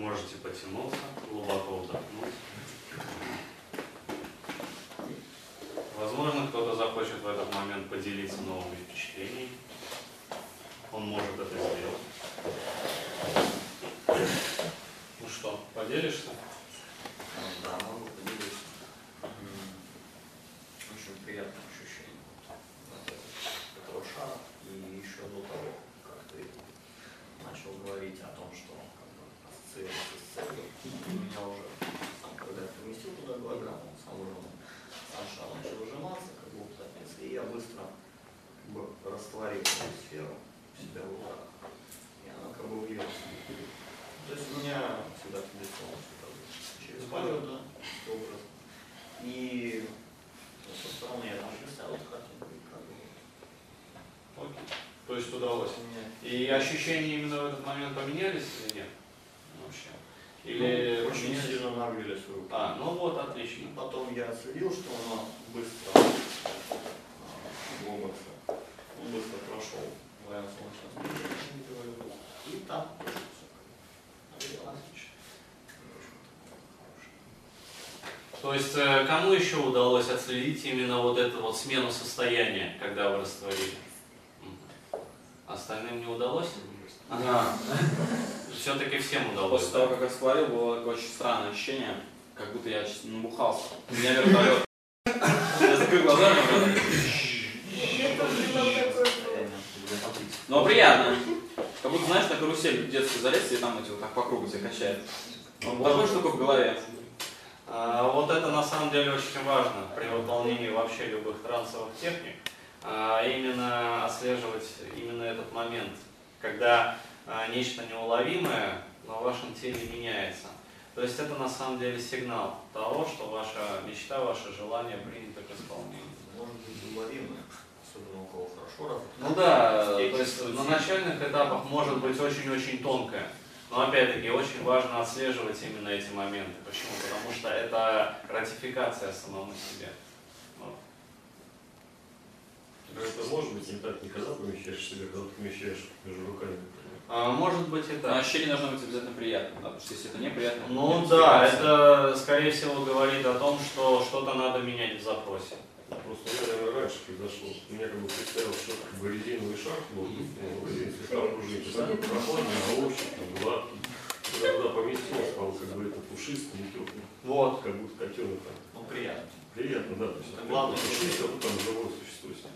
Можете потянуться, глубоко вдохнуть. Возможно, кто-то захочет в этот момент поделиться новыми впечатлениями. Он может это сделать. Ну что, поделишься? Да, могу поделиться. Очень приятное ощущение вот этого шара. И еще до того, как ты начал говорить о том, что с целью, у меня уже, сам, когда я поместил туда голограмму, сам уже сам шар начал сжиматься, как бы утопиться, и я быстро как бы, растворил эту сферу у себя в руках. И она как бы влилась. То есть у меня всегда традиционно через палец, да, образ. И ну, со стороны я там представил эту картинку, и как бы Окей. То есть удалось. меня И ощущения именно в этот момент поменялись или нет? Вообще. Или ну, очень поменялись? сильно нагрели свою А, ну вот, отлично. И потом я отследил, что оно быстро в образце, он быстро прошел и там тоже все. То есть э, кому еще удалось отследить именно вот эту вот смену состояния, когда вы растворили? Остальным не удалось? Да. Все-таки всем удалось. После того, как растворил, было такое очень странное ощущение, как будто я набухался. У меня вертолет. Я закрыл глаза, но Но приятно. Как будто, знаешь, на карусель детскую залез, и там эти вот так по кругу тебя качает. Вот такой штука в голове. А, Вот это на самом деле очень важно при выполнении вообще любых трансовых техник, а, именно отслеживать именно этот момент, когда нечто неуловимое на вашем теле меняется. То есть это на самом деле сигнал того, что ваша мечта, ваше желание принято к исполнению. Может быть уловимое, особенно у кого хорошо развито. Ну да, то Техника, есть на начальных этапах может быть очень-очень тонкое. Но опять-таки очень важно отслеживать именно эти моменты. Почему? Потому что это ратификация самому себе. Это может быть не так, не когда помещаешь себя, когда ты помещаешь между руками. А, может быть и Но так. ощущение должно быть обязательно приятным, да, потому что если это неприятно, Ну нет да, это скорее всего говорит о том, что что-то надо менять в запросе. Просто у меня, наверное, раньше произошло. Меня как бы представил, что как бы резиновый шар был, ну, резиновый. То есть он прохладный, на ощупь, там, гладкий. Когда туда поместил, стал, как бы, это пушистый, не теплый. Вот. Как будто котенок там. Ну, приятно. Приятно, да. То есть, Это главное. пушистый, а тут там живое существо.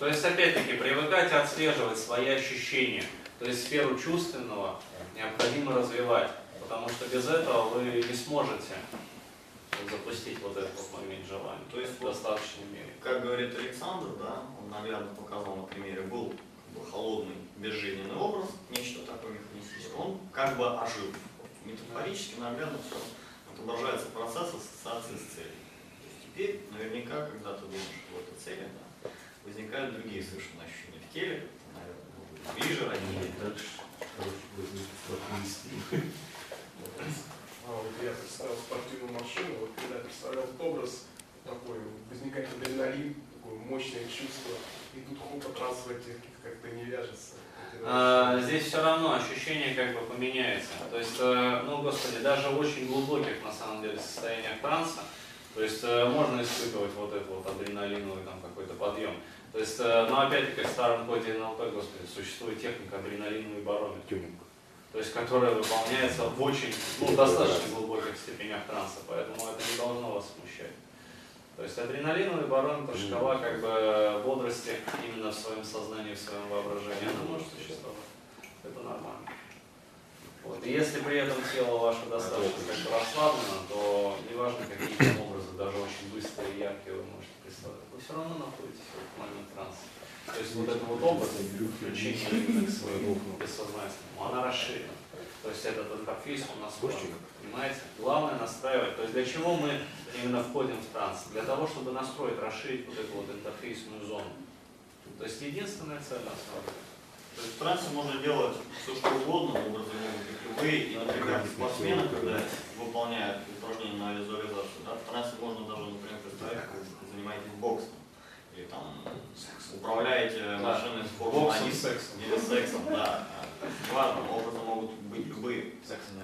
То есть опять-таки привыкать отслеживать свои ощущения. То есть сферу чувственного необходимо развивать. Потому что без этого вы не сможете запустить вот этот вот момент желания. То есть в достаточной мере. Как говорит Александр, да, он наглядно показал на примере, был как бы, холодный, безжизненный образ, нечто такое механизировано. Он как бы ожил. Метафорически наглядно все отображается процесс ассоциации с целью. То есть теперь наверняка, когда ты думаешь об этой цели, да, возникают другие совершенно ощущения в теле, наверное, будет отвести. А вот я представил спортивную машину, вот когда я представлял этот образ, такой возникает адреналин, такое мощное чувство, и тут хоп, трансовая техника как-то не вяжется. А, здесь все равно ощущение как бы поменяется. То есть, э, ну, господи, даже в очень глубоких, на самом деле, состояниях транса, то есть э, можно испытывать вот этот вот адреналиновый там какой-то подъем. То есть, э, но опять-таки в старом коде НЛП, господи, существует техника адреналиновый барометр. То есть, которая выполняется в очень, ну, достаточно глубоких степенях транса, поэтому это не должно вас смущать. То есть адреналиновый барометр, шкала как бы бодрости именно в своем сознании, в своем воображении, она может существовать. Это нормально. Вот. И если при этом тело ваше достаточно как бы расслаблено, то неважно какие даже очень быстрые и яркие вы можете представлять, вы все равно находитесь в этот момент транса. То есть вот это вот опыт включения к своему бессознательному, она расширена. То есть этот интерфейс у нас очень, понимаете? Главное настраивать. То есть для чего мы именно входим в транс? Для того, чтобы настроить, расширить вот эту вот интерфейсную зону. То есть единственная цель на самом деле. То есть в трансе можно делать все, что угодно, образы могут любые. И, например, спортсмены, когда выполняют упражнения на визуализацию, да, в трансе можно даже, например, представить, как вы занимаетесь боксом. Или там управляете машиной с Боксом, Формулы-1 сексом. или сексом, да. Важно, образы могут быть любые.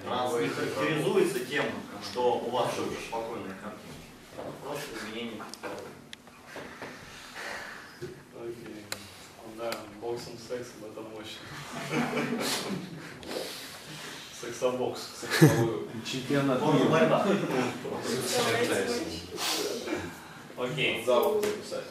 Транс и характеризуется тем, что у вас уже спокойная картина. Просто изменение. Окей. Да, боксом сексом это мощно. Сексобокс. Чемпионат борьба. Окей. Зал записать.